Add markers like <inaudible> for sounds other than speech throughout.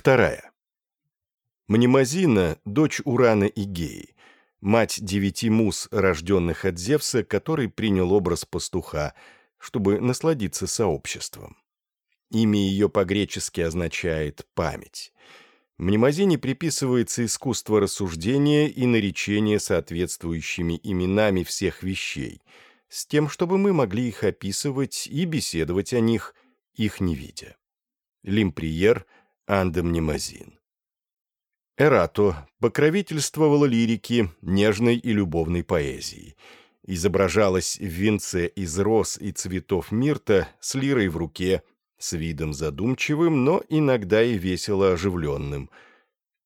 Вторая. Мнемозина – дочь Урана и Геи, мать девяти мус, рожденных от Зевса, который принял образ пастуха, чтобы насладиться сообществом. Имя ее по-гречески означает «память». Мнемозине приписывается искусство рассуждения и наречения соответствующими именами всех вещей, с тем, чтобы мы могли их описывать и беседовать о них, их не видя. Лимприер – андомнемозин. Эрато покровительствовала лирике, нежной и любовной поэзии. Изображалась в венце из роз и цветов мирта с лирой в руке, с видом задумчивым, но иногда и весело оживленным.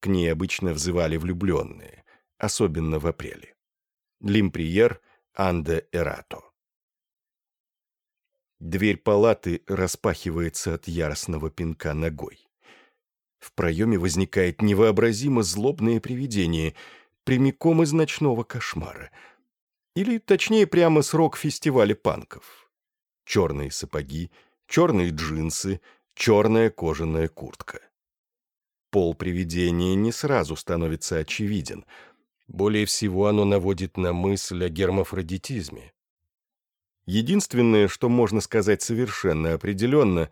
К ней обычно взывали влюбленные, особенно в апреле. Лимприер Анде Эрато. Дверь палаты распахивается от яростного пинка ногой. В проеме возникает невообразимо злобное привидение, прямиком из ночного кошмара. Или, точнее, прямо с рок-фестиваля панков. Черные сапоги, черные джинсы, черная кожаная куртка. Пол привидения не сразу становится очевиден. Более всего оно наводит на мысль о гермафродитизме. Единственное, что можно сказать совершенно определенно,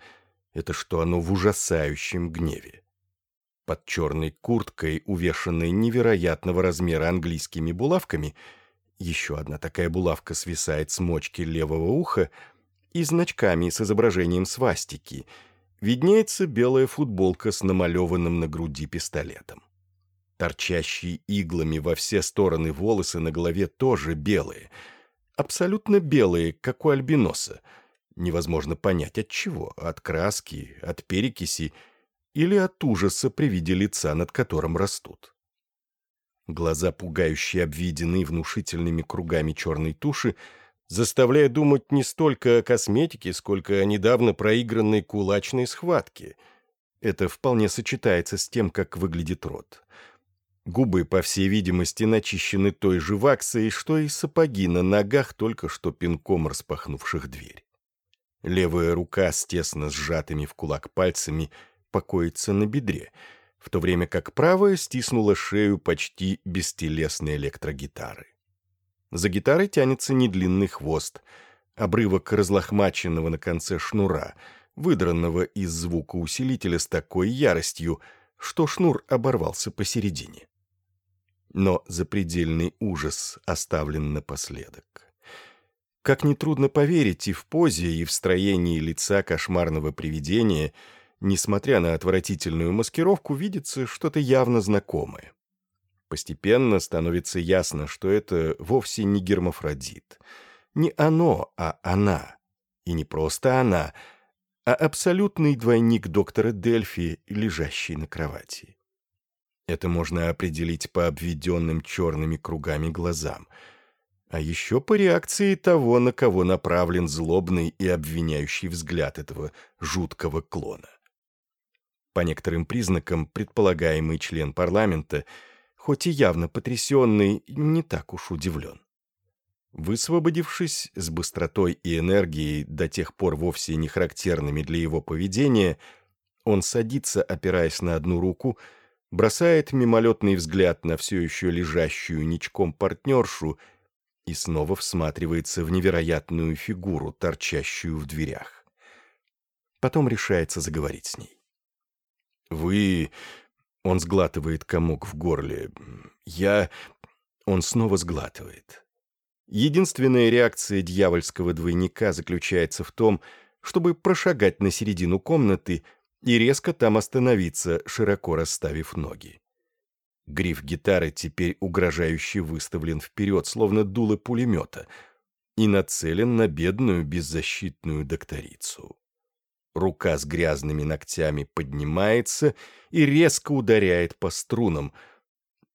это что оно в ужасающем гневе под черной курткой, увешанной невероятного размера английскими булавками, еще одна такая булавка свисает с мочки левого уха, и значками с изображением свастики, виднеется белая футболка с намалеванным на груди пистолетом. Торчащие иглами во все стороны волосы на голове тоже белые. Абсолютно белые, как у альбиноса. Невозможно понять от чего, от краски, от перекиси – или от ужаса при виде лица, над которым растут. Глаза, пугающие обведенные внушительными кругами черной туши, заставляя думать не столько о косметике, сколько о недавно проигранной кулачной схватке. Это вполне сочетается с тем, как выглядит рот. Губы, по всей видимости, начищены той же ваксой, что и сапоги на ногах, только что пинком распахнувших дверь. Левая рука с тесно сжатыми в кулак пальцами – покоится на бедре, в то время как правая стиснула шею почти бестелесной электрогитары. За гитарой тянется недлинный хвост, обрывок разлохмаченного на конце шнура, выдранного из звукоусилителя с такой яростью, что шнур оборвался посередине. Но запредельный ужас оставлен напоследок. Как нетрудно поверить и в позе, и в строении лица кошмарного привидения — несмотря на отвратительную маскировку, видится что-то явно знакомое. Постепенно становится ясно, что это вовсе не гермафродит. Не оно, а она. И не просто она, а абсолютный двойник доктора Дельфи, лежащий на кровати. Это можно определить по обведенным черными кругами глазам, а еще по реакции того, на кого направлен злобный и обвиняющий взгляд этого жуткого клона по некоторым признакам предполагаемый член парламента, хоть и явно потрясенный, не так уж удивлен. Высвободившись с быстротой и энергией, до тех пор вовсе не характерными для его поведения, он садится, опираясь на одну руку, бросает мимолетный взгляд на все еще лежащую ничком партнершу и снова всматривается в невероятную фигуру, торчащую в дверях. Потом решается заговорить с ней. Вы...» Он сглатывает комок в горле. «Я...» Он снова сглатывает. Единственная реакция дьявольского двойника заключается в том, чтобы прошагать на середину комнаты и резко там остановиться, широко расставив ноги. Гриф гитары теперь угрожающе выставлен вперед, словно дуло пулемета, и нацелен на бедную беззащитную докторицу. Рука с грязными ногтями поднимается и резко ударяет по струнам.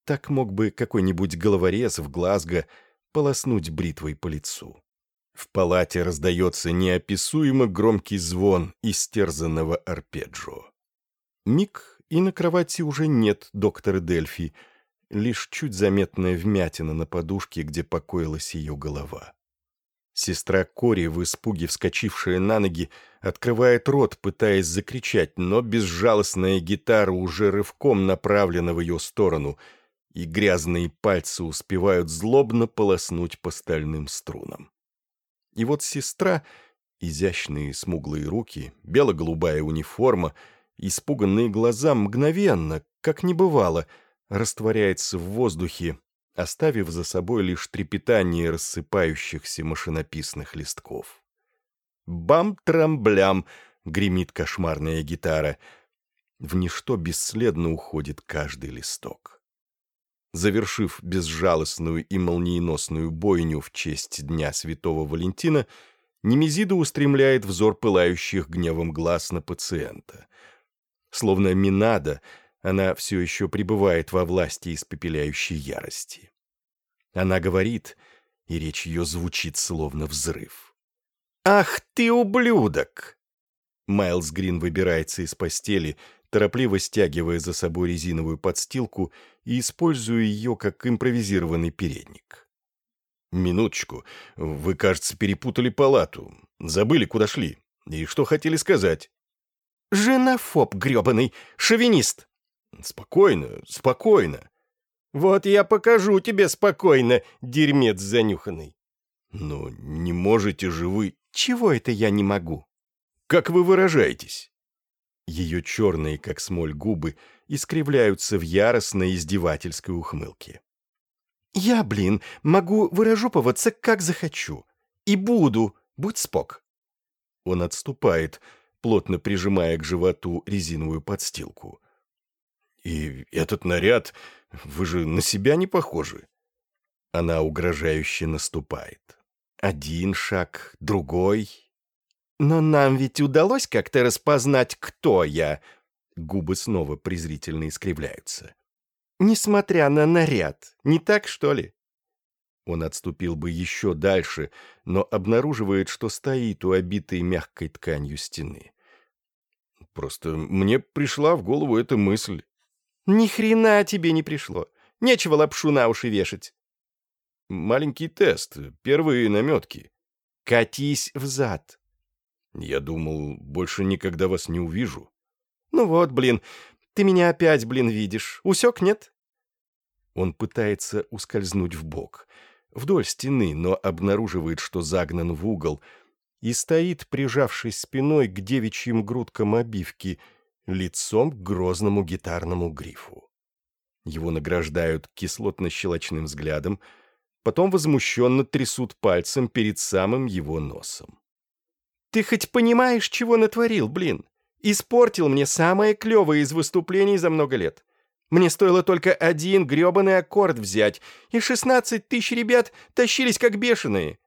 Так мог бы какой-нибудь головорез в Глазго полоснуть бритвой по лицу. В палате раздается неописуемо громкий звон истерзанного арпеджио. Миг, и на кровати уже нет доктора Дельфи, лишь чуть заметная вмятина на подушке, где покоилась ее голова. Сестра Кори, в испуге вскочившая на ноги, открывает рот, пытаясь закричать, но безжалостная гитара уже рывком направлена в ее сторону, и грязные пальцы успевают злобно полоснуть по стальным струнам. И вот сестра, изящные смуглые руки, бело-голубая униформа, испуганные глаза мгновенно, как не бывало, растворяется в воздухе, оставив за собой лишь трепетание рассыпающихся машинописных листков. «Бам-трам-блям!» — гремит кошмарная гитара. В ничто бесследно уходит каждый листок. Завершив безжалостную и молниеносную бойню в честь Дня Святого Валентина, Немезида устремляет взор пылающих гневом глаз на пациента. Словно Минада — она все еще пребывает во власти испепеляющей ярости. Она говорит, и речь ее звучит словно взрыв. «Ах ты, ублюдок!» Майлз Грин выбирается из постели, торопливо стягивая за собой резиновую подстилку и используя ее как импровизированный передник. «Минуточку, вы, кажется, перепутали палату. Забыли, куда шли. И что хотели сказать?» «Женофоб гребаный, шовинист!» «Спокойно, спокойно». «Вот я покажу тебе спокойно, дерьмец занюханный». Но не можете же вы...» «Чего это я не могу?» «Как вы выражаетесь?» Ее черные, как смоль, губы искривляются в яростной издевательской ухмылке. «Я, блин, могу выражупываться, как захочу. И буду, будь спок». Он отступает, плотно прижимая к животу резиновую подстилку. И этот наряд... Вы же на себя не похожи. Она угрожающе наступает. Один шаг, другой. Но нам ведь удалось как-то распознать, кто я. Губы снова презрительно искривляются. Несмотря на наряд, не так, что ли? Он отступил бы еще дальше, но обнаруживает, что стоит у обитой мягкой тканью стены. Просто мне пришла в голову эта мысль. Ни хрена тебе не пришло. Нечего лапшу на уши вешать. Маленький тест, первые наметки. Катись взад. Я думал, больше никогда вас не увижу. Ну вот, блин, ты меня опять, блин, видишь. Усек, нет? Он пытается ускользнуть в бок, вдоль стены, но обнаруживает, что загнан в угол, и стоит, прижавшись спиной к девичьим грудкам обивки — лицом к грозному гитарному грифу. Его награждают кислотно-щелочным взглядом, потом возмущенно трясут пальцем перед самым его носом. «Ты хоть понимаешь, чего натворил, блин? Испортил мне самое клевое из выступлений за много лет. Мне стоило только один грёбаный аккорд взять, и 16 тысяч ребят тащились как бешеные».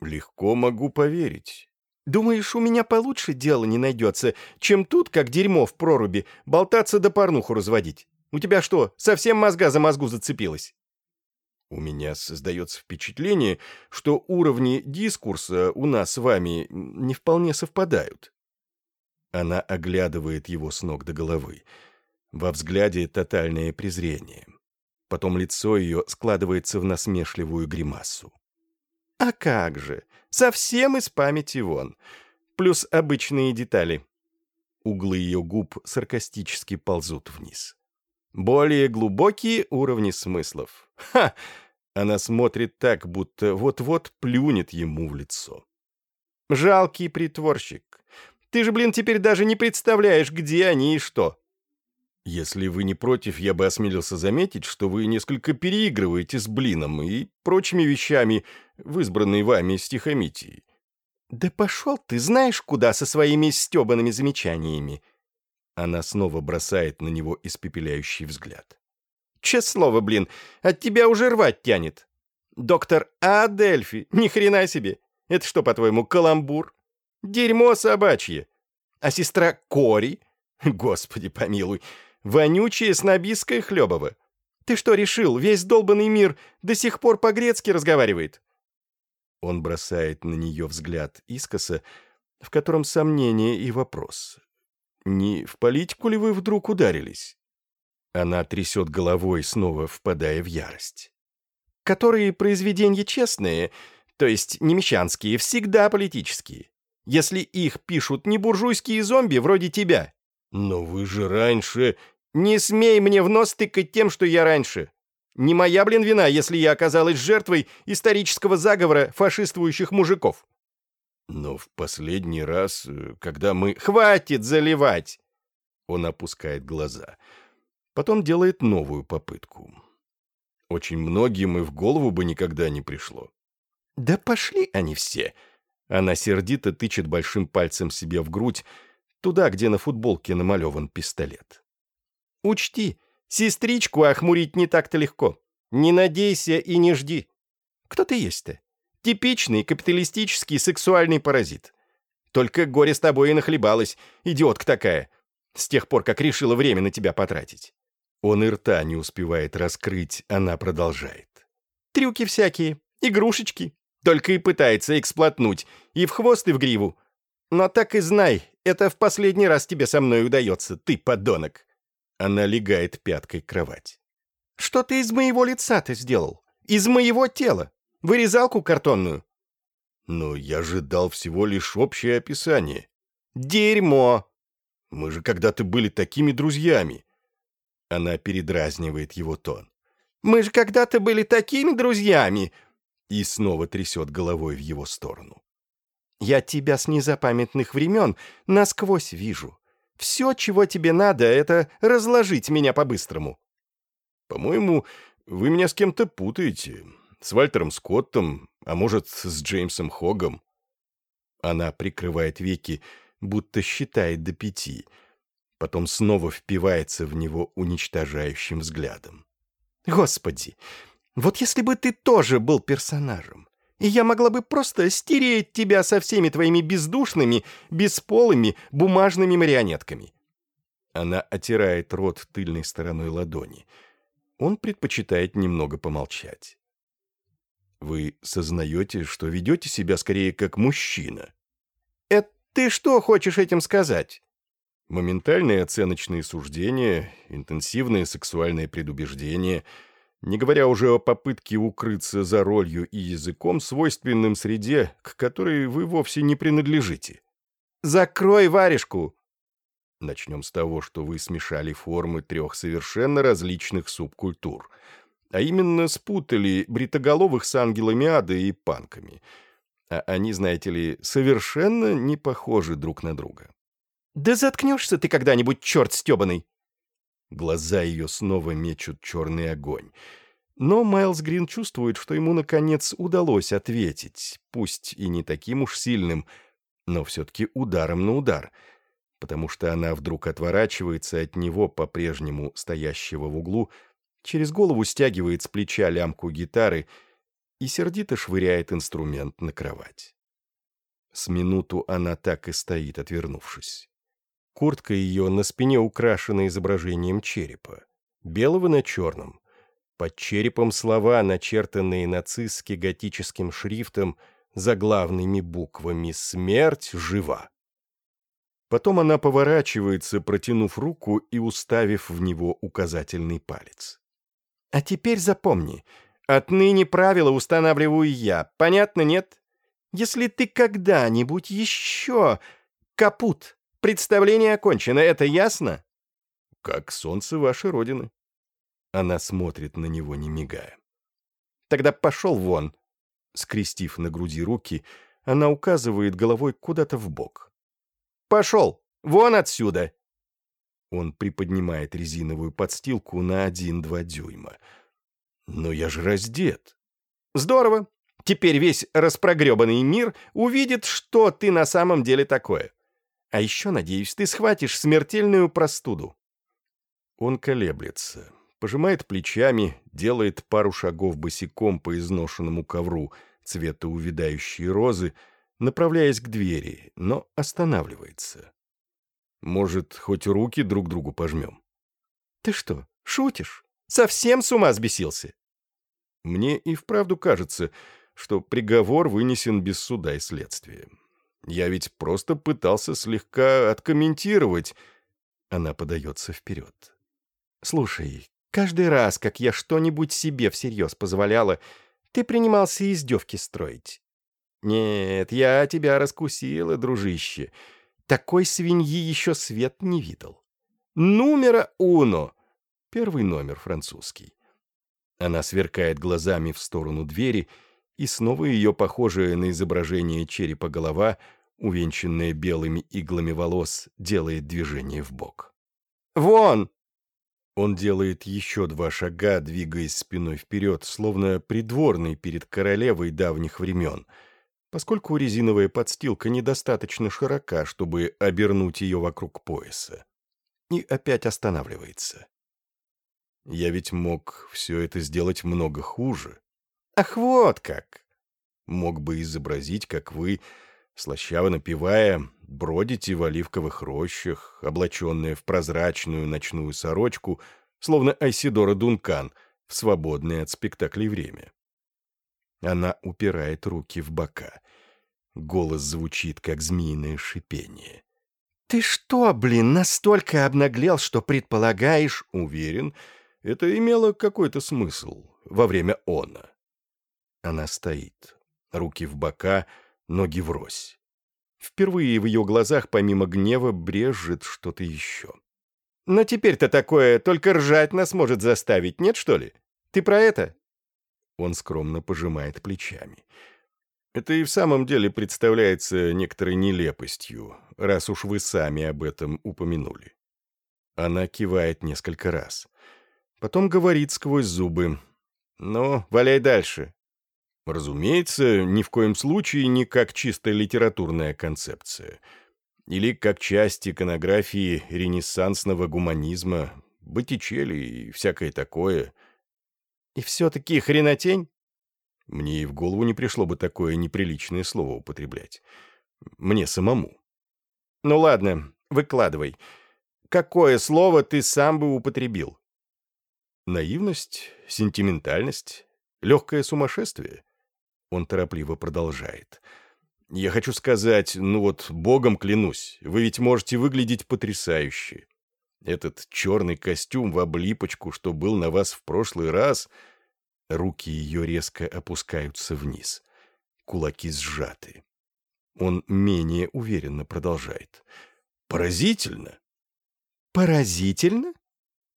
«Легко могу поверить». Думаешь, у меня получше дела не найдется, чем тут, как дерьмо в проруби, болтаться да порнуху разводить? У тебя что, совсем мозга за мозгу зацепилась?» У меня создается впечатление, что уровни дискурса у нас с вами не вполне совпадают. Она оглядывает его с ног до головы. Во взгляде тотальное презрение. Потом лицо ее складывается в насмешливую гримасу. «А как же! Совсем из памяти вон. Плюс обычные детали. Углы ее губ саркастически ползут вниз. Более глубокие уровни смыслов. Ха! Она смотрит так, будто вот-вот плюнет ему в лицо. Жалкий притворщик. Ты же, блин, теперь даже не представляешь, где они и что. «Если вы не против, я бы осмелился заметить, что вы несколько переигрываете с блином и прочими вещами в избранной вами стихомитии». «Да пошел ты знаешь куда со своими стебанными замечаниями!» Она снова бросает на него испепеляющий взгляд. «Че слово, блин, от тебя уже рвать тянет!» «Доктор Адельфи, ни хрена себе! Это что, по-твоему, каламбур? Дерьмо собачье! А сестра Кори? Господи помилуй!» Вонючие снобистское хлебово. Ты что решил, весь долбанный мир до сих пор по-грецки разговаривает?» Он бросает на нее взгляд искоса, в котором сомнение и вопрос. «Не в политику ли вы вдруг ударились?» Она трясет головой, снова впадая в ярость. «Которые произведения честные, то есть не мещанские, всегда политические. Если их пишут не буржуйские зомби вроде тебя, «Но вы же раньше...» «Не смей мне в нос тыкать тем, что я раньше!» «Не моя, блин, вина, если я оказалась жертвой исторического заговора фашистующих мужиков!» «Но в последний раз, э, когда мы...» «Хватит заливать!» Он опускает глаза. Потом делает новую попытку. Очень многим и в голову бы никогда не пришло. «Да пошли они все!» Она сердито тычет большим пальцем себе в грудь, туда, где на футболке намалеван пистолет. «Учти, сестричку охмурить не так-то легко. Не надейся и не жди. Кто ты есть-то? Типичный капиталистический сексуальный паразит. Только горе с тобой и нахлебалась, идиотка такая, с тех пор, как решила время на тебя потратить». Он и рта не успевает раскрыть, она продолжает. «Трюки всякие, игрушечки. Только и пытается эксплотнуть, и в хвост, и в гриву. Но так и знай, это в последний раз тебе со мной удается, ты подонок!» Она легает пяткой к кровать. «Что ты из моего лица ты сделал? Из моего тела? Вырезалку картонную?» «Но я же дал всего лишь общее описание». «Дерьмо!» «Мы же когда-то были такими друзьями!» Она передразнивает его тон. «Мы же когда-то были такими друзьями!» И снова трясет головой в его сторону. Я тебя с незапамятных времен насквозь вижу. Все, чего тебе надо, это разложить меня по-быстрому». «По-моему, вы меня с кем-то путаете. С Вальтером Скоттом, а может, с Джеймсом Хогом». Она прикрывает веки, будто считает до пяти, потом снова впивается в него уничтожающим взглядом. «Господи, вот если бы ты тоже был персонажем, и я могла бы просто стереть тебя со всеми твоими бездушными, бесполыми, бумажными марионетками». Она отирает рот тыльной стороной ладони. Он предпочитает немного помолчать. «Вы сознаете, что ведете себя скорее как мужчина?» «Это ты что хочешь этим сказать?» Моментальные оценочные суждения, интенсивные сексуальные предубеждения — не говоря уже о попытке укрыться за ролью и языком, свойственным среде, к которой вы вовсе не принадлежите. «Закрой варежку!» Начнем с того, что вы смешали формы трех совершенно различных субкультур, а именно спутали бритоголовых с ангелами ада и панками. А они, знаете ли, совершенно не похожи друг на друга. «Да заткнешься ты когда-нибудь, черт стебаный!» Глаза ее снова мечут черный огонь. Но Майлз Грин чувствует, что ему, наконец, удалось ответить, пусть и не таким уж сильным, но все-таки ударом на удар, потому что она вдруг отворачивается от него, по-прежнему стоящего в углу, через голову стягивает с плеча лямку гитары и сердито швыряет инструмент на кровать. С минуту она так и стоит, отвернувшись. Куртка ее на спине украшена изображением черепа. Белого на черном. Под черепом слова, начертанные нацистски готическим шрифтом, заглавными буквами «Смерть жива». Потом она поворачивается, протянув руку и уставив в него указательный палец. «А теперь запомни, отныне правила устанавливаю я, понятно, нет? Если ты когда-нибудь еще... Капут!» Представление окончено, это ясно?» «Как солнце вашей родины». Она смотрит на него, не мигая. «Тогда пошел вон!» Скрестив на груди руки, она указывает головой куда-то в бок. «Пошел! Вон отсюда!» Он приподнимает резиновую подстилку на один-два дюйма. «Но я же раздет!» «Здорово! Теперь весь распрогребанный мир увидит, что ты на самом деле такое. А еще, надеюсь, ты схватишь смертельную простуду». Он колеблется, пожимает плечами, делает пару шагов босиком по изношенному ковру цвета увядающей розы, направляясь к двери, но останавливается. «Может, хоть руки друг другу пожмем?» «Ты что, шутишь? Совсем с ума сбесился?» Мне и вправду кажется, что приговор вынесен без суда и следствия. Я ведь просто пытался слегка откомментировать. Она подается вперед. Слушай, каждый раз, как я что-нибудь себе всерьез позволяла, ты принимался издевки строить. Нет, я тебя раскусила, дружище. Такой свиньи еще свет не видел. Нумера уно. Первый номер французский. Она сверкает глазами в сторону двери и и снова ее похожая на изображение черепа голова, увенчанная белыми иглами волос, делает движение в бок. «Вон!» Он делает еще два шага, двигаясь спиной вперед, словно придворный перед королевой давних времен, поскольку резиновая подстилка недостаточно широка, чтобы обернуть ее вокруг пояса. И опять останавливается. «Я ведь мог все это сделать много хуже», Ах, вот как! Мог бы изобразить, как вы, слащаво напевая, бродите в оливковых рощах, облаченные в прозрачную ночную сорочку, словно Айсидора Дункан, в свободное от спектаклей время. Она упирает руки в бока. Голос звучит, как змеиное шипение. «Ты что, блин, настолько обнаглел, что предполагаешь...» «Уверен, это имело какой-то смысл во время она. Она стоит. Руки в бока, ноги врозь. Впервые в ее глазах, помимо гнева, брежет что-то еще. «Но теперь-то такое только ржать нас может заставить, нет, что ли? Ты про это?» Он скромно пожимает плечами. «Это и в самом деле представляется некоторой нелепостью, раз уж вы сами об этом упомянули». Она кивает несколько раз. Потом говорит сквозь зубы. «Ну, валяй дальше. Разумеется, ни в коем случае не как чистая литературная концепция. Или как часть иконографии ренессансного гуманизма, Боттичелли и всякое такое. И все-таки хренотень? Мне и в голову не пришло бы такое неприличное слово употреблять. Мне самому. Ну ладно, выкладывай. Какое слово ты сам бы употребил? Наивность, сентиментальность, легкое сумасшествие — он торопливо продолжает. «Я хочу сказать, ну вот, богом клянусь, вы ведь можете выглядеть потрясающе. Этот черный костюм в облипочку, что был на вас в прошлый раз...» Руки ее резко опускаются вниз. Кулаки сжаты. Он менее уверенно продолжает. «Поразительно!» «Поразительно?»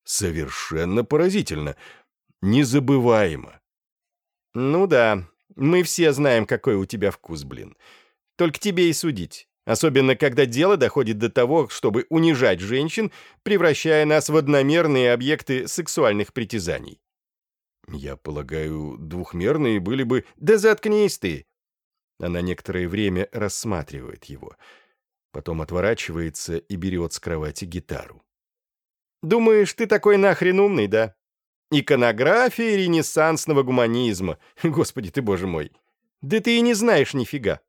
«Совершенно поразительно! Незабываемо!» «Ну да, мы все знаем, какой у тебя вкус, блин. Только тебе и судить. Особенно, когда дело доходит до того, чтобы унижать женщин, превращая нас в одномерные объекты сексуальных притязаний. Я полагаю, двухмерные были бы... Да заткнись ты! Она некоторое время рассматривает его. Потом отворачивается и берет с кровати гитару. «Думаешь, ты такой нахрен умный, да? Иконография ренессансного гуманизма. <laughs> Господи ты, боже мой. Да ты и не знаешь нифига.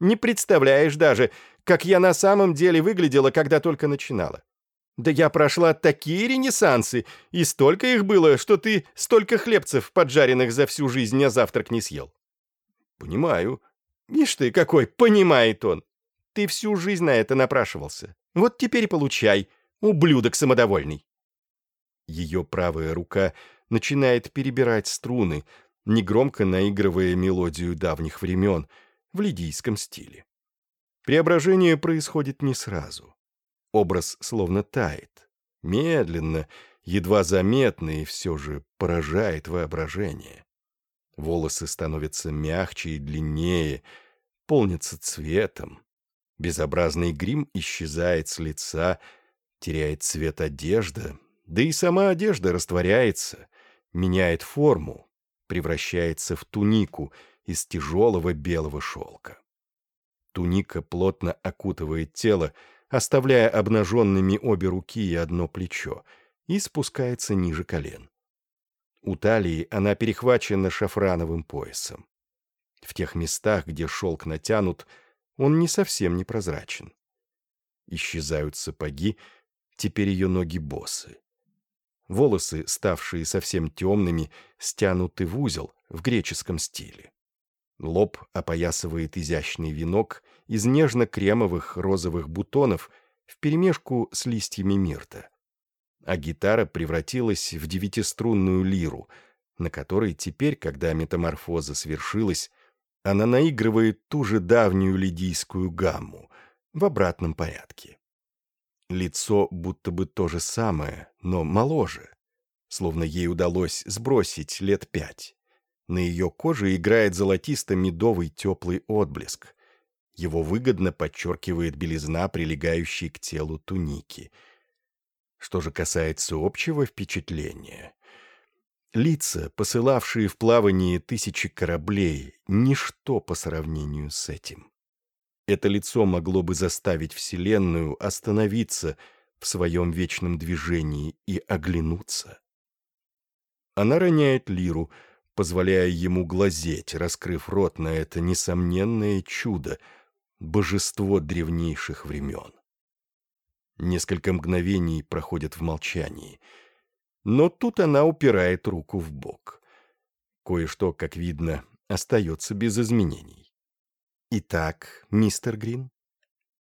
Не представляешь даже, как я на самом деле выглядела, когда только начинала. Да я прошла такие ренессансы, и столько их было, что ты столько хлебцев, поджаренных за всю жизнь, на завтрак не съел. Понимаю. Ишь ты, какой, понимает он. Ты всю жизнь на это напрашивался. Вот теперь получай, ублюдок самодовольный. Ее правая рука начинает перебирать струны, негромко наигрывая мелодию давних времен в лидийском стиле. Преображение происходит не сразу. Образ словно тает, медленно, едва заметно и все же поражает воображение. Волосы становятся мягче и длиннее, полнятся цветом. Безобразный грим исчезает с лица, теряет цвет одежда, да и сама одежда растворяется, меняет форму, превращается в тунику из тяжелого белого шелка. Туника плотно окутывает тело, оставляя обнаженными обе руки и одно плечо, и спускается ниже колен. У талии она перехвачена шафрановым поясом. В тех местах, где шелк натянут, он не совсем непрозрачен. Исчезают сапоги, теперь ее ноги босы волосы, ставшие совсем темными, стянуты в узел в греческом стиле. Лоб опоясывает изящный венок из нежно-кремовых розовых бутонов вперемешку с листьями мирта. А гитара превратилась в девятиструнную лиру, на которой теперь, когда метаморфоза свершилась, она наигрывает ту же давнюю лидийскую гамму в обратном порядке. Лицо будто бы то же самое, но моложе. Словно ей удалось сбросить лет пять. На ее коже играет золотисто-медовый теплый отблеск. Его выгодно подчеркивает белизна, прилегающей к телу туники. Что же касается общего впечатления... Лица, посылавшие в плавание тысячи кораблей, ничто по сравнению с этим. Это лицо могло бы заставить Вселенную остановиться в своем вечном движении и оглянуться. Она роняет лиру, позволяя ему глазеть, раскрыв рот на это несомненное чудо, божество древнейших времен. Несколько мгновений проходят в молчании, но тут она упирает руку в бок. Кое-что, как видно, остается без изменений. «Итак, мистер Грин?»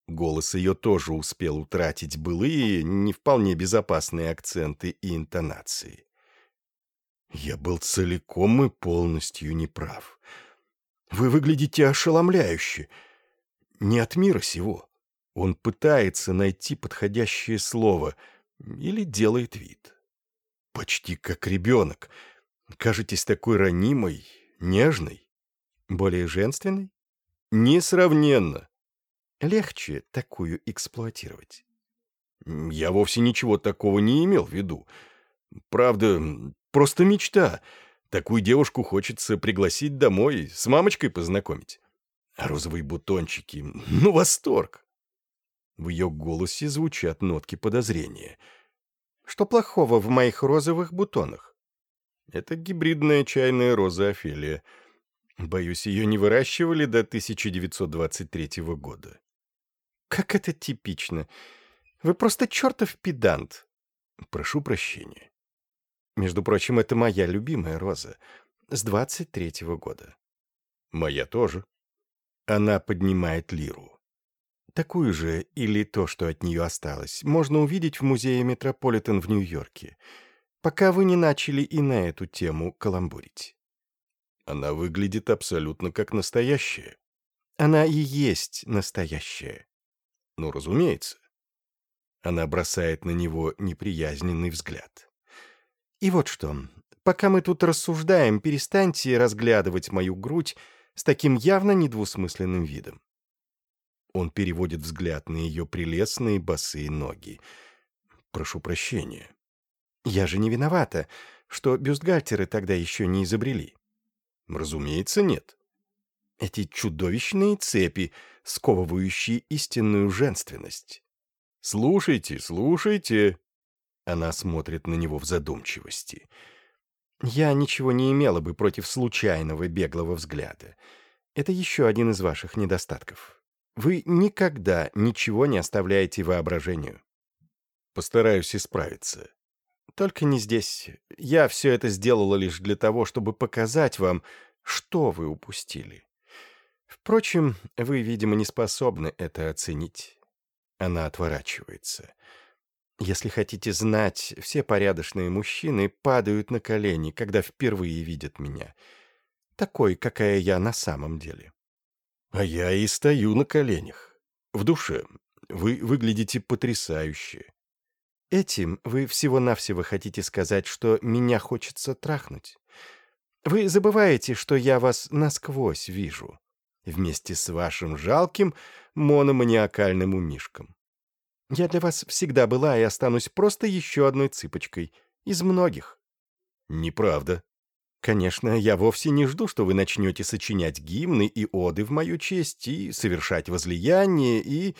Голос ее тоже успел утратить былые, не вполне безопасные акценты и интонации. «Я был целиком и полностью неправ. Вы выглядите ошеломляюще. Не от мира сего. Он пытается найти подходящее слово или делает вид. Почти как ребенок. Кажетесь такой ранимой, нежной. Более женственной?» Несравненно. Легче такую эксплуатировать. Я вовсе ничего такого не имел в виду. Правда, просто мечта. Такую девушку хочется пригласить домой, с мамочкой познакомить. А розовые бутончики — ну, восторг! В ее голосе звучат нотки подозрения. Что плохого в моих розовых бутонах? Это гибридная чайная роза Офелия — Боюсь, ее не выращивали до 1923 года. Как это типично. Вы просто чертов педант. Прошу прощения. Между прочим, это моя любимая роза. С 23-го года. Моя тоже. Она поднимает лиру. Такую же, или то, что от нее осталось, можно увидеть в музее Метрополитен в Нью-Йорке, пока вы не начали и на эту тему каламбурить. Она выглядит абсолютно как настоящая. Она и есть настоящая. Ну, разумеется. Она бросает на него неприязненный взгляд. И вот что. Пока мы тут рассуждаем, перестаньте разглядывать мою грудь с таким явно недвусмысленным видом. Он переводит взгляд на ее прелестные босые ноги. «Прошу прощения». «Я же не виновата, что бюстгальтеры тогда еще не изобрели». Разумеется, нет. Эти чудовищные цепи, сковывающие истинную женственность. «Слушайте, слушайте!» Она смотрит на него в задумчивости. «Я ничего не имела бы против случайного беглого взгляда. Это еще один из ваших недостатков. Вы никогда ничего не оставляете воображению». «Постараюсь исправиться», только не здесь. Я все это сделала лишь для того, чтобы показать вам, что вы упустили. Впрочем, вы, видимо, не способны это оценить. Она отворачивается. Если хотите знать, все порядочные мужчины падают на колени, когда впервые видят меня. Такой, какая я на самом деле. А я и стою на коленях. В душе. Вы выглядите потрясающе. Этим вы всего-навсего хотите сказать, что меня хочется трахнуть. Вы забываете, что я вас насквозь вижу, вместе с вашим жалким мономаниакальным умишком. Я для вас всегда была и останусь просто еще одной цыпочкой, из многих. Неправда. Конечно, я вовсе не жду, что вы начнете сочинять гимны и оды в мою честь, и совершать возлияние, и...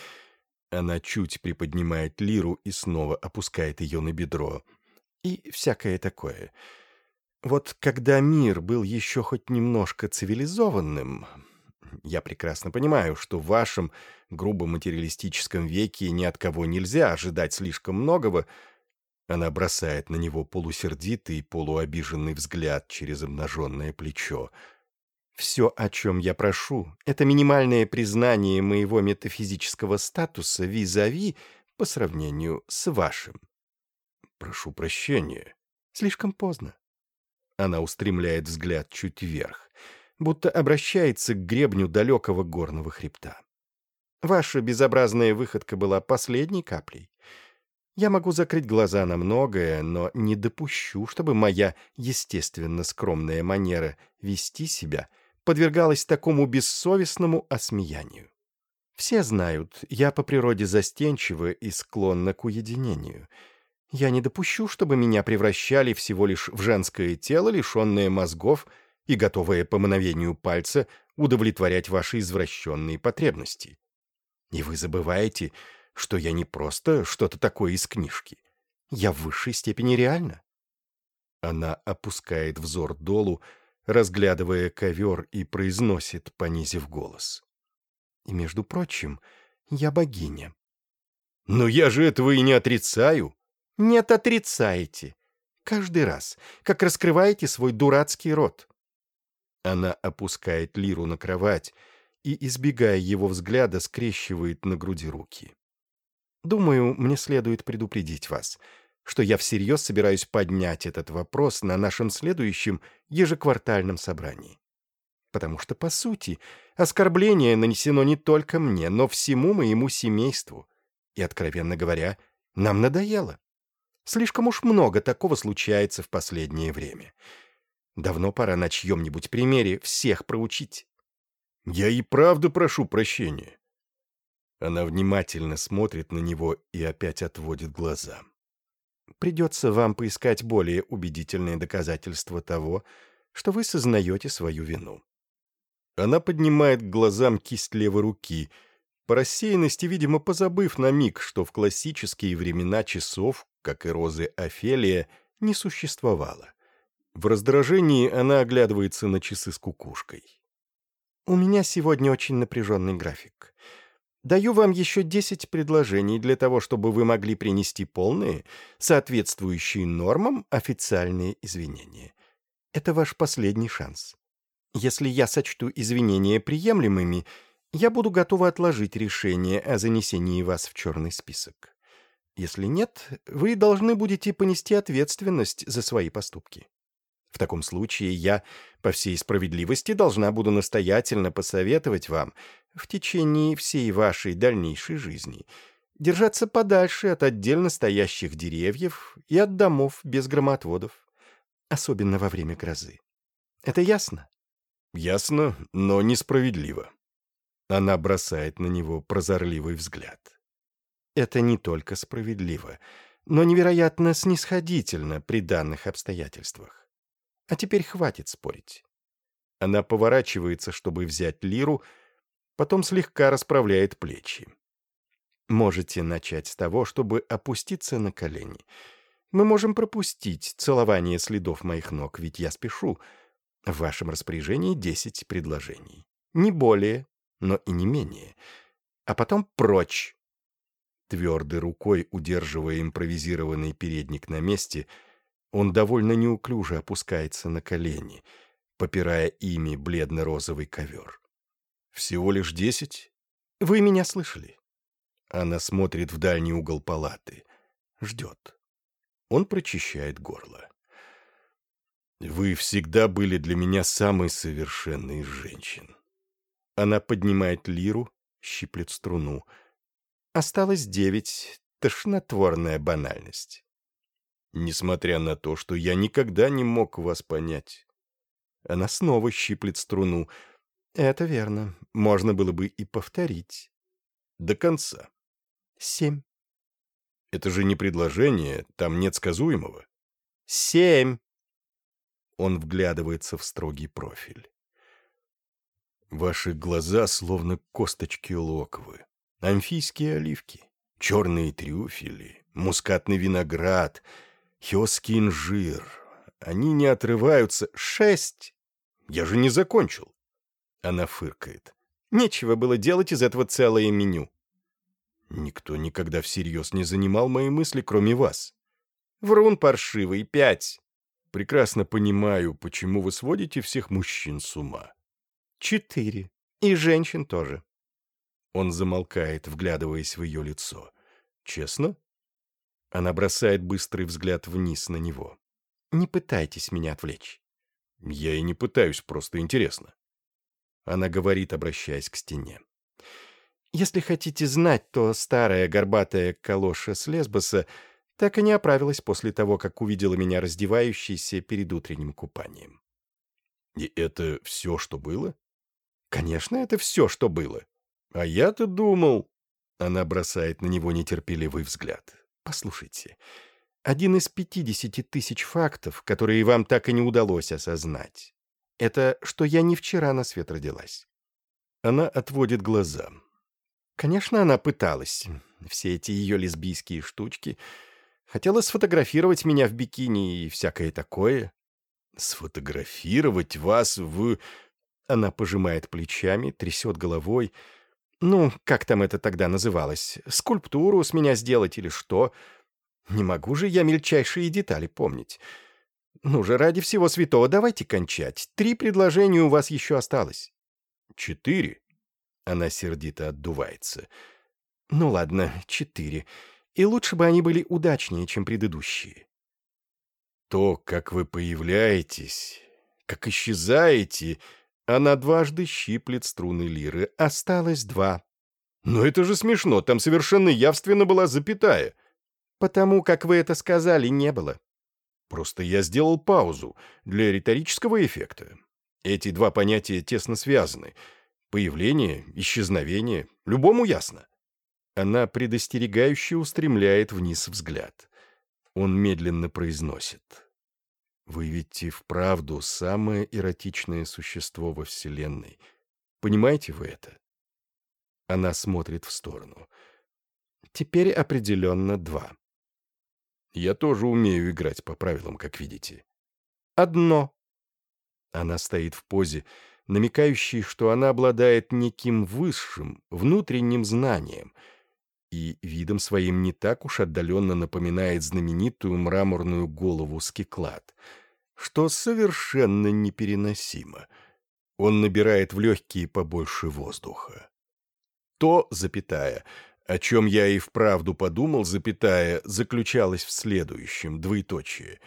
Она чуть приподнимает лиру и снова опускает ее на бедро. И всякое такое. Вот когда мир был еще хоть немножко цивилизованным... Я прекрасно понимаю, что в вашем грубо материалистическом веке ни от кого нельзя ожидать слишком многого, она бросает на него полусердитый, полуобиженный взгляд через обнаженное плечо. Все, о чем я прошу, это минимальное признание моего метафизического статуса визави по сравнению с вашим. Прошу прощения. Слишком поздно. Она устремляет взгляд чуть вверх, будто обращается к гребню далекого горного хребта. Ваша безобразная выходка была последней каплей. Я могу закрыть глаза на многое, но не допущу, чтобы моя естественно скромная манера вести себя — подвергалась такому бессовестному осмеянию. Все знают, я по природе застенчива и склонна к уединению. Я не допущу, чтобы меня превращали всего лишь в женское тело, лишенное мозгов и готовое по мановению пальца удовлетворять ваши извращенные потребности. И вы забываете, что я не просто что-то такое из книжки. Я в высшей степени реальна. Она опускает взор долу, разглядывая ковер и произносит, понизив голос. «И, между прочим, я богиня». «Но я же этого и не отрицаю». «Нет, отрицаете. Каждый раз, как раскрываете свой дурацкий рот». Она опускает лиру на кровать и, избегая его взгляда, скрещивает на груди руки. «Думаю, мне следует предупредить вас» что я всерьез собираюсь поднять этот вопрос на нашем следующем ежеквартальном собрании. Потому что, по сути, оскорбление нанесено не только мне, но всему моему семейству. И, откровенно говоря, нам надоело. Слишком уж много такого случается в последнее время. Давно пора на чьем-нибудь примере всех проучить. Я и правда прошу прощения. Она внимательно смотрит на него и опять отводит глаза. — Придется вам поискать более убедительные доказательства того, что вы сознаете свою вину. Она поднимает к глазам кисть левой руки, по рассеянности, видимо, позабыв на миг, что в классические времена часов, как и розы Офелия, не существовало. В раздражении она оглядывается на часы с кукушкой. «У меня сегодня очень напряженный график. Даю вам еще 10 предложений для того, чтобы вы могли принести полные, соответствующие нормам, официальные извинения. Это ваш последний шанс. Если я сочту извинения приемлемыми, я буду готова отложить решение о занесении вас в черный список. Если нет, вы должны будете понести ответственность за свои поступки. В таком случае я, по всей справедливости, должна буду настоятельно посоветовать вам в течение всей вашей дальнейшей жизни держаться подальше от отдельно стоящих деревьев и от домов без громотводов, особенно во время грозы. Это ясно? Ясно, но несправедливо. Она бросает на него прозорливый взгляд. Это не только справедливо, но невероятно снисходительно при данных обстоятельствах. А теперь хватит спорить. Она поворачивается, чтобы взять лиру — потом слегка расправляет плечи. Можете начать с того, чтобы опуститься на колени. Мы можем пропустить целование следов моих ног, ведь я спешу. В вашем распоряжении 10 предложений. Не более, но и не менее. А потом прочь. Твердой рукой, удерживая импровизированный передник на месте, он довольно неуклюже опускается на колени, попирая ими бледно-розовый ковер. Всего лишь десять? Вы меня слышали? Она смотрит в дальний угол палаты. Ждет. Он прочищает горло. Вы всегда были для меня самой совершенной из женщин. Она поднимает лиру, щиплет струну. Осталось девять. Тошнотворная банальность. Несмотря на то, что я никогда не мог вас понять. Она снова щиплет струну — это верно. Можно было бы и повторить. До конца. Семь. Это же не предложение, там нет сказуемого. Семь. Он вглядывается в строгий профиль. Ваши глаза словно косточки локвы, амфийские оливки, черные трюфели, мускатный виноград, хёский инжир. Они не отрываются. Шесть! Я же не закончил. Она фыркает. Нечего было делать из этого целое меню. Никто никогда всерьез не занимал мои мысли, кроме вас. Врун паршивый, пять. Прекрасно понимаю, почему вы сводите всех мужчин с ума. Четыре. И женщин тоже. Он замолкает, вглядываясь в ее лицо. Честно? Она бросает быстрый взгляд вниз на него. Не пытайтесь меня отвлечь. Я и не пытаюсь, просто интересно. Она говорит, обращаясь к стене. Если хотите знать, то старая горбатая калоша с Лесбоса так и не оправилась после того, как увидела меня раздевающейся перед утренним купанием. И это все, что было? Конечно, это все, что было. А я-то думал... Она бросает на него нетерпеливый взгляд. Послушайте, один из пятидесяти тысяч фактов, которые вам так и не удалось осознать это что я не вчера на свет родилась. Она отводит глаза. Конечно, она пыталась. Все эти ее лесбийские штучки. Хотела сфотографировать меня в бикини и всякое такое. «Сфотографировать вас в...» Она пожимает плечами, трясет головой. «Ну, как там это тогда называлось? Скульптуру с меня сделать или что? Не могу же я мельчайшие детали помнить». «Ну же, ради всего святого, давайте кончать. Три предложения у вас еще осталось». «Четыре?» Она сердито отдувается. «Ну ладно, четыре. И лучше бы они были удачнее, чем предыдущие». «То, как вы появляетесь, как исчезаете, она дважды щиплет струны лиры. Осталось два». «Но это же смешно, там совершенно явственно была запятая». «Потому, как вы это сказали, не было», Просто я сделал паузу для риторического эффекта. Эти два понятия тесно связаны. Появление, исчезновение, любому ясно. Она предостерегающе устремляет вниз взгляд. Он медленно произносит. «Вы ведь и вправду самое эротичное существо во Вселенной. Понимаете вы это?» Она смотрит в сторону. «Теперь определенно два. Я тоже умею играть по правилам, как видите. Одно. Она стоит в позе, намекающей, что она обладает неким высшим, внутренним знанием и видом своим не так уж отдаленно напоминает знаменитую мраморную голову Скеклад, что совершенно непереносимо. Он набирает в легкие побольше воздуха. То, запятая, о чем я и вправду подумал, запятая, заключалась в следующем, двоеточие.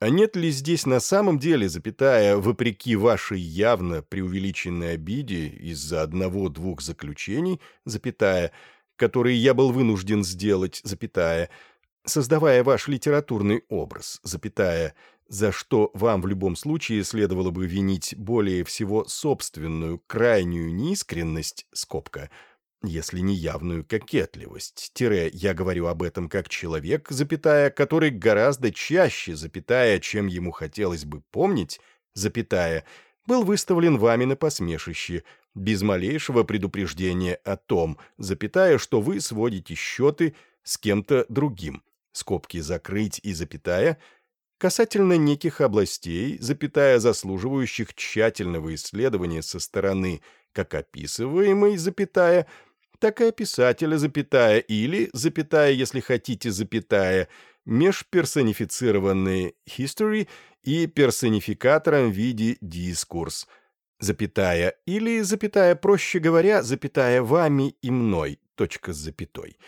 А нет ли здесь на самом деле, запятая, вопреки вашей явно преувеличенной обиде из-за одного-двух заключений, запятая, которые я был вынужден сделать, запятая, создавая ваш литературный образ, запятая, за что вам в любом случае следовало бы винить более всего собственную крайнюю неискренность, скобка, если не явную кокетливость, тире «я говорю об этом как человек», запятая, который гораздо чаще, запятая, чем ему хотелось бы помнить, запятая, был выставлен вами на посмешище, без малейшего предупреждения о том, запятая, что вы сводите счеты с кем-то другим, скобки «закрыть» и запятая, касательно неких областей, запятая, заслуживающих тщательного исследования со стороны, как описываемой, запятая, такая писателя, запятая, или, запятая, если хотите, запятая, межперсонифицированные history и персонификатором в виде дискурс, запятая, или, запятая, проще говоря, запятая вами и мной, точка с запятой.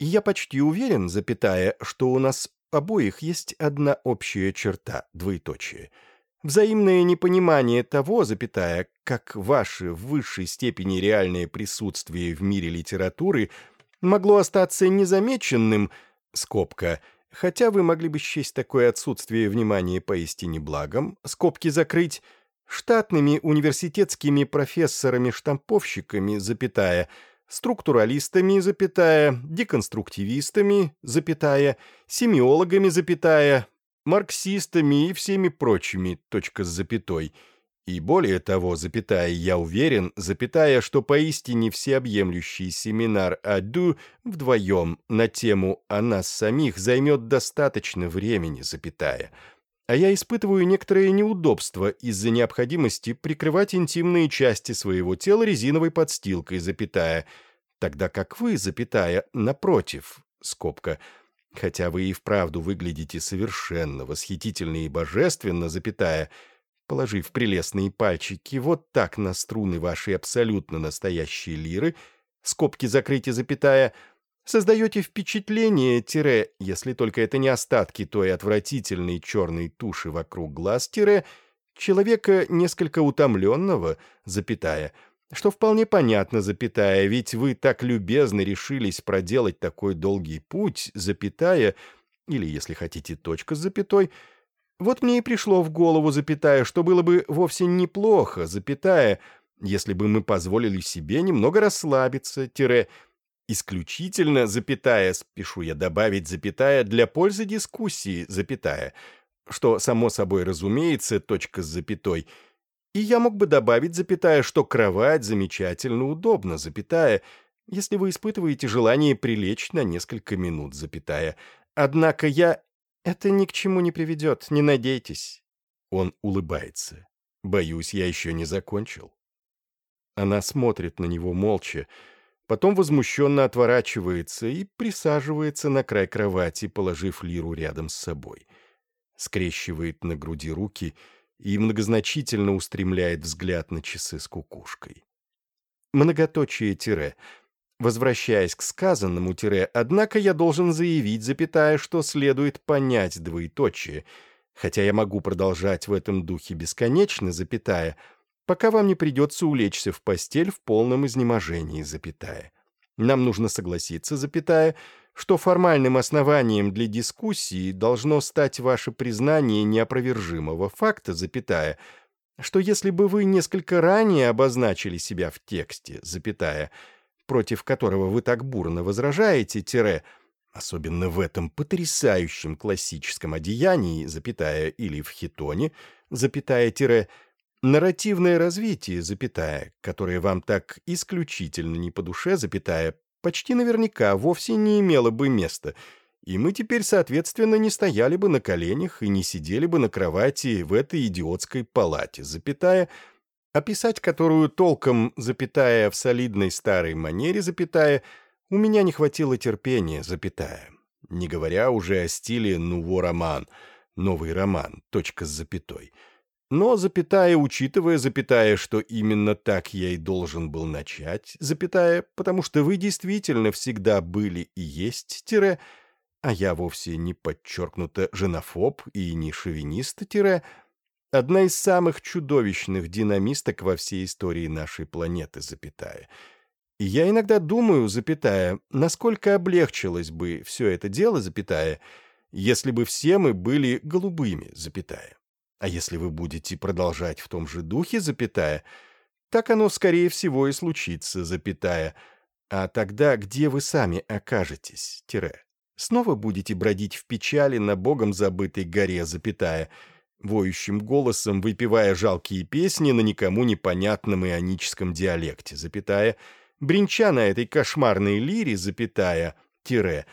И я почти уверен, запятая, что у нас обоих есть одна общая черта, двоеточие — Взаимное непонимание того, запятая, как ваше в высшей степени реальное присутствие в мире литературы могло остаться незамеченным, скобка, хотя вы могли бы счесть такое отсутствие внимания поистине благом, скобки закрыть, штатными университетскими профессорами-штамповщиками, запятая, структуралистами, запятая, деконструктивистами, запятая, семиологами, запятая, марксистами и всеми прочими, точка с запятой. И более того, запятая, я уверен, запятая, что поистине всеобъемлющий семинар Аду вдвоем на тему о нас самих займет достаточно времени, запятая. А я испытываю некоторое неудобство из-за необходимости прикрывать интимные части своего тела резиновой подстилкой, запятая, тогда как вы, запятая, напротив, скобка, — Хотя вы и вправду выглядите совершенно восхитительно и божественно, запятая, положив прелестные пальчики вот так на струны вашей абсолютно настоящей лиры, скобки закрытие запятая, создаете впечатление, тире, если только это не остатки той отвратительной черной туши вокруг глаз, тире, человека несколько утомленного, запятая, — что вполне понятно, запятая, ведь вы так любезно решились проделать такой долгий путь, запятая, или, если хотите, точка с запятой. Вот мне и пришло в голову, запятая, что было бы вовсе неплохо, запятая, если бы мы позволили себе немного расслабиться, тире, исключительно, запятая, спешу я добавить, запятая, для пользы дискуссии, запятая, что, само собой разумеется, точка с запятой — и я мог бы добавить, запятая, что кровать замечательно удобна, запятая, если вы испытываете желание прилечь на несколько минут, запятая. Однако я... Это ни к чему не приведет, не надейтесь. Он улыбается. Боюсь, я еще не закончил. Она смотрит на него молча, потом возмущенно отворачивается и присаживается на край кровати, положив лиру рядом с собой. Скрещивает на груди руки и и многозначительно устремляет взгляд на часы с кукушкой. Многоточие тире. Возвращаясь к сказанному тире, однако я должен заявить, запятая, что следует понять двоеточие, хотя я могу продолжать в этом духе бесконечно, запятая, пока вам не придется улечься в постель в полном изнеможении, запятая. Нам нужно согласиться, запятая, что формальным основанием для дискуссии должно стать ваше признание неопровержимого факта, запятая, что если бы вы несколько ранее обозначили себя в тексте, запятая, против которого вы так бурно возражаете, тире, особенно в этом потрясающем классическом одеянии, запятая, или в хитоне, запятая, тире, нарративное развитие, запятая, которое вам так исключительно не по душе, запятая, почти наверняка вовсе не имело бы места, и мы теперь, соответственно, не стояли бы на коленях и не сидели бы на кровати в этой идиотской палате, запятая, описать которую толком, запятая в солидной старой манере, запятая, у меня не хватило терпения, запятая, не говоря уже о стиле «нуво роман», «новый роман», точка с запятой — но запятая, учитывая запятая, что именно так я и должен был начать, запятая, потому что вы действительно всегда были и есть, тире, а я вовсе не подчеркнуто женофоб и не шовинист, тире, одна из самых чудовищных динамисток во всей истории нашей планеты, запятая. И я иногда думаю, запятая, насколько облегчилось бы все это дело, запятая, если бы все мы были голубыми, запятая. А если вы будете продолжать в том же духе, запятая, так оно, скорее всего, и случится, запятая. А тогда где вы сами окажетесь, тире? Снова будете бродить в печали на богом забытой горе, запятая, воющим голосом выпивая жалкие песни на никому непонятном ионическом диалекте, запятая, бренча на этой кошмарной лире, запятая, тире,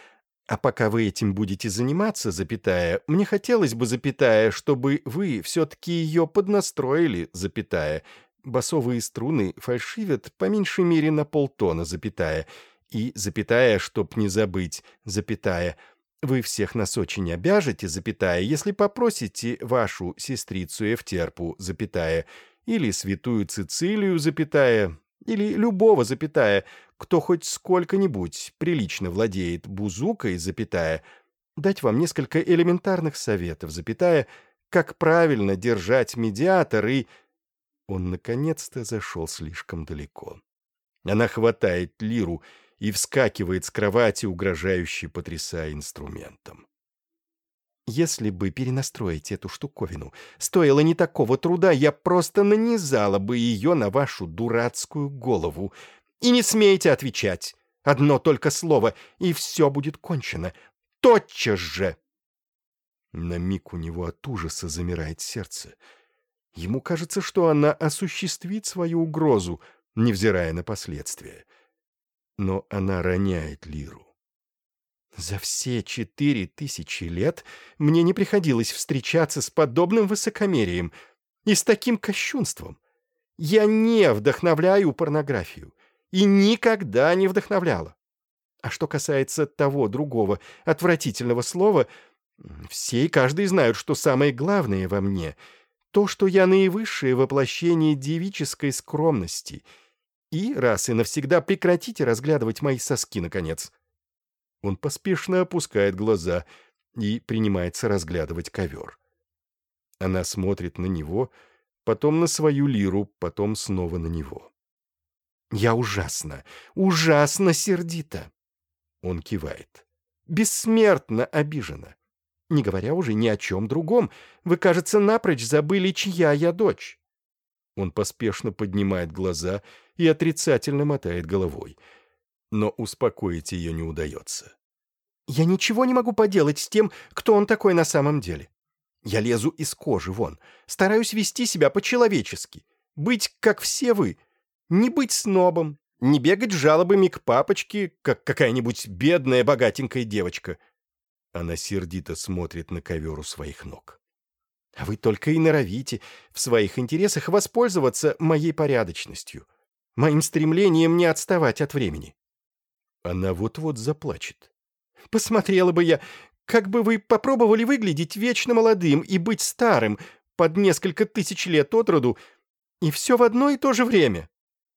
а пока вы этим будете заниматься, запятая, мне хотелось бы, запятая, чтобы вы все-таки ее поднастроили, запятая. Басовые струны фальшивят по меньшей мере на полтона, запятая. И запятая, чтоб не забыть, запятая. Вы всех нас очень обяжете, запятая, если попросите вашу сестрицу Эфтерпу, запятая, или святую Цицилию, запятая, или любого запятая, кто хоть сколько-нибудь прилично владеет бузукой, запятая, дать вам несколько элементарных советов, запятая, как правильно держать медиатор и... Он наконец-то зашел слишком далеко. Она хватает лиру и вскакивает с кровати, угрожающе потрясая инструментом. Если бы перенастроить эту штуковину стоило не такого труда, я просто нанизала бы ее на вашу дурацкую голову. И не смейте отвечать. Одно только слово, и все будет кончено. Тотчас же!» На миг у него от ужаса замирает сердце. Ему кажется, что она осуществит свою угрозу, невзирая на последствия. Но она роняет Лиру. За все четыре тысячи лет мне не приходилось встречаться с подобным высокомерием и с таким кощунством. Я не вдохновляю порнографию и никогда не вдохновляла. А что касается того другого отвратительного слова, все и каждый знают, что самое главное во мне — то, что я наивысшее воплощение девической скромности. И раз и навсегда прекратите разглядывать мои соски, наконец. Он поспешно опускает глаза и принимается разглядывать ковер. Она смотрит на него, потом на свою лиру, потом снова на него. «Я ужасно, ужасно сердита!» Он кивает. «Бессмертно обижена. Не говоря уже ни о чем другом, вы, кажется, напрочь забыли, чья я дочь». Он поспешно поднимает глаза и отрицательно мотает головой – но успокоить ее не удается. «Я ничего не могу поделать с тем, кто он такой на самом деле. Я лезу из кожи вон, стараюсь вести себя по-человечески, быть как все вы, не быть снобом, не бегать жалобами к папочке, как какая-нибудь бедная богатенькая девочка». Она сердито смотрит на ковер у своих ног. «А вы только и норовите в своих интересах воспользоваться моей порядочностью» моим стремлением не отставать от времени. Она вот-вот заплачет. «Посмотрела бы я, как бы вы попробовали выглядеть вечно молодым и быть старым под несколько тысяч лет от роду, и все в одно и то же время!»